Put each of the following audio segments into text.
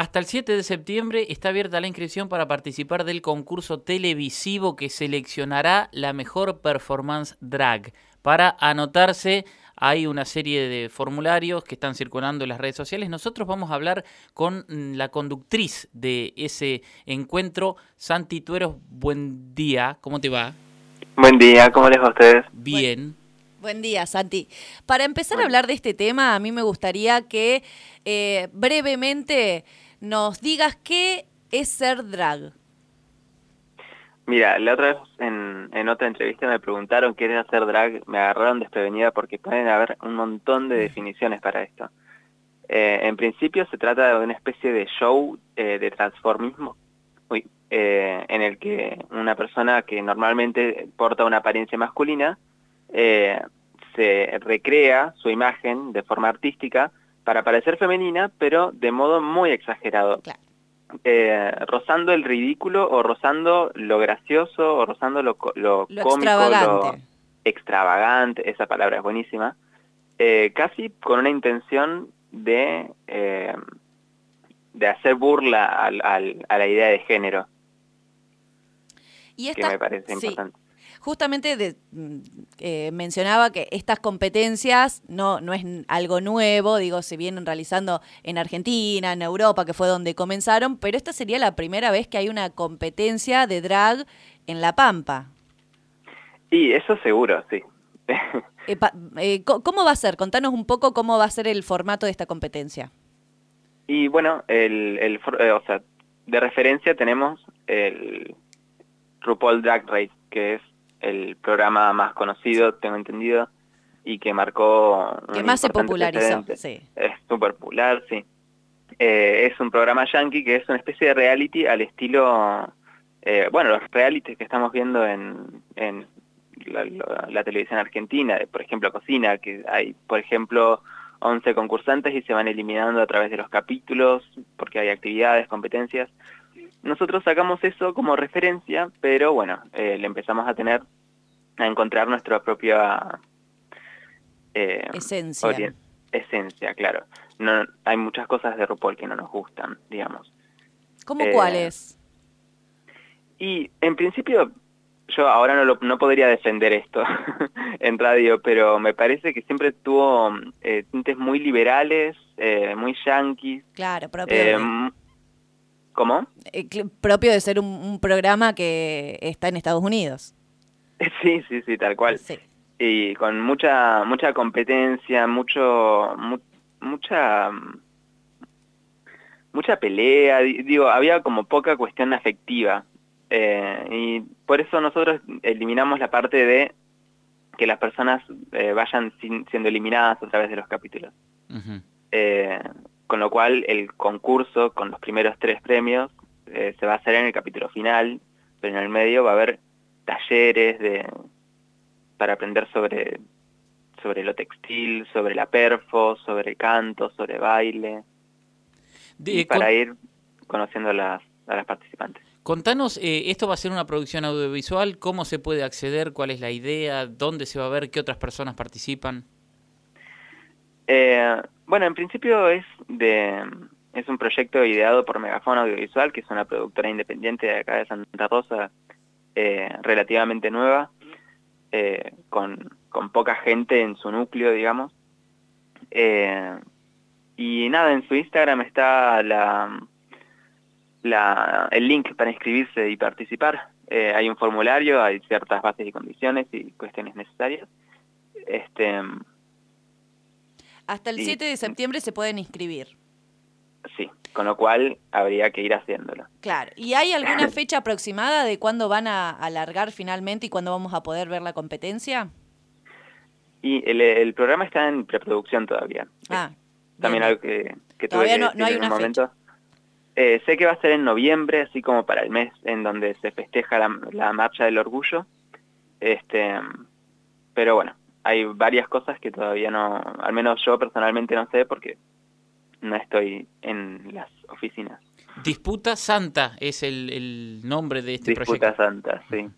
Hasta el 7 de septiembre está abierta la inscripción para participar del concurso televisivo que seleccionará la mejor performance drag. Para anotarse hay una serie de formularios que están circulando en las redes sociales. Nosotros vamos a hablar con mm, la conductriz de ese encuentro, Santi Tueros. Buen día, ¿cómo te va? Buen día, ¿cómo les va a ustedes? Bien. Buen día, Santi. Para empezar a hablar de este tema, a mí me gustaría que eh, brevemente nos digas qué es ser drag. Mira, la otra vez en, otra entrevista me preguntaron qué era ser drag, me agarraron desprevenida porque pueden haber un montón de definiciones para esto. Eh, en principio se trata de una especie de show eh, de transformismo eh, en el que una persona que normalmente porta una apariencia masculina se recrea su imagen de forma artística para parecer femenina, pero de modo muy exagerado. Eh, rozando el ridículo o rozando lo gracioso o rozando lo, lo, cómico, extravagante. lo extravagante, esa palabra es buenísima, eh, casi con una intención de, eh, de hacer burla al, a la idea de género. Y esta, que me parece importante justamente de, mm, eh, mencionaba que estas competencias no, no es algo nuevo, digo, se vienen realizando en Argentina, en Europa, que fue donde comenzaron, pero esta sería la primera vez que hay una competencia de drag en La Pampa. Y eso seguro, sí. Eh, eh, ¿Cómo va a ser? Contanos un poco cómo va a ser el formato de esta competencia. Y bueno, el, el o sea, de referencia tenemos el RuPaul Drag Race, que es el programa más conocido, tengo entendido, y que marcó... Que más se popularizó, sí. Es súper popular, sí. Eh, es un programa yankee que es una especie de reality al estilo... Eh, bueno, los realities que estamos viendo en, en la, televisión argentina, por ejemplo, Cocina, que hay, por ejemplo, 11 concursantes y se van eliminando a través de los capítulos porque hay actividades, competencias. Nosotros sacamos eso como referencia, pero bueno, eh, le empezamos a tener, a encontrar nuestra propia... Eh, esencia. Esencia, claro. No, hay muchas cosas de RuPaul que no nos gustan, digamos. ¿Cómo eh, cuáles? Y en principio, yo ahora no, lo, no podría defender esto en radio, pero me parece que siempre tuvo eh, tintes muy liberales, muy yanquis. Claro, propio ¿Cómo? Eh, propio de ser un, programa que está en Estados Unidos. Sí, sí, sí, tal cual. Y con mucha mucha competencia, mucho mucha mucha pelea, digo, había como poca cuestión afectiva. Eh, y por eso nosotros eliminamos la parte de que las personas eh, vayan siendo eliminadas a través de los capítulos con lo cual el concurso con los primeros tres premios eh, se va a hacer en el capítulo final, pero en el medio va a haber talleres de, para aprender sobre, sobre lo textil, sobre la perfo, sobre canto, sobre baile, para ir conociendo a las, a las participantes. Contanos, eh, esto va a ser una producción audiovisual, ¿cómo se puede acceder? ¿Cuál es la idea? ¿Dónde se va a ver? ¿Qué otras personas participan? Eh, bueno, en principio es de es un proyecto ideado por Megafon Audiovisual, que es una productora independiente de acá de Santa Rosa, eh, relativamente nueva, eh, con, con, poca gente en su núcleo, digamos. y nada, en su Instagram está la, la, el link para inscribirse y participar. hay un formulario, hay ciertas bases y condiciones y cuestiones necesarias. Este, hasta el 7 de septiembre se pueden inscribir. Sí, con lo cual habría que ir haciéndolo. Claro. ¿Y hay alguna fecha aproximada de cuándo van a alargar finalmente y cuándo vamos a poder ver la competencia? Y el, programa está en preproducción todavía. Ah, También algo que, que todavía tuve no, no hay una momento. Eh, sé que va a ser en noviembre, así como para el mes en donde se festeja la, la marcha del orgullo. Este, pero bueno, hay varias cosas que todavía no, al menos yo personalmente no sé porque no estoy en las oficinas. Disputa Santa es el, nombre de este proyecto. Disputa Santa, sí.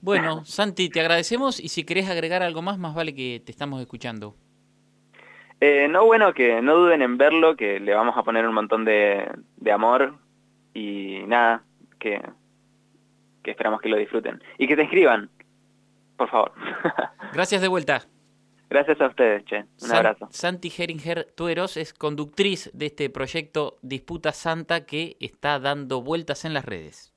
Bueno, Santi, te agradecemos y si querés agregar algo más, más vale que te estamos escuchando. Eh, no, bueno, que no duden en verlo, que le vamos a poner un montón de, de amor y nada, que, que esperamos que lo disfruten. Y que te escriban, por favor. Gracias de vuelta. Gracias a ustedes, che. Un San- abrazo. Santi Heringer Tueros es conductriz de este proyecto Disputa Santa que está dando vueltas en las redes.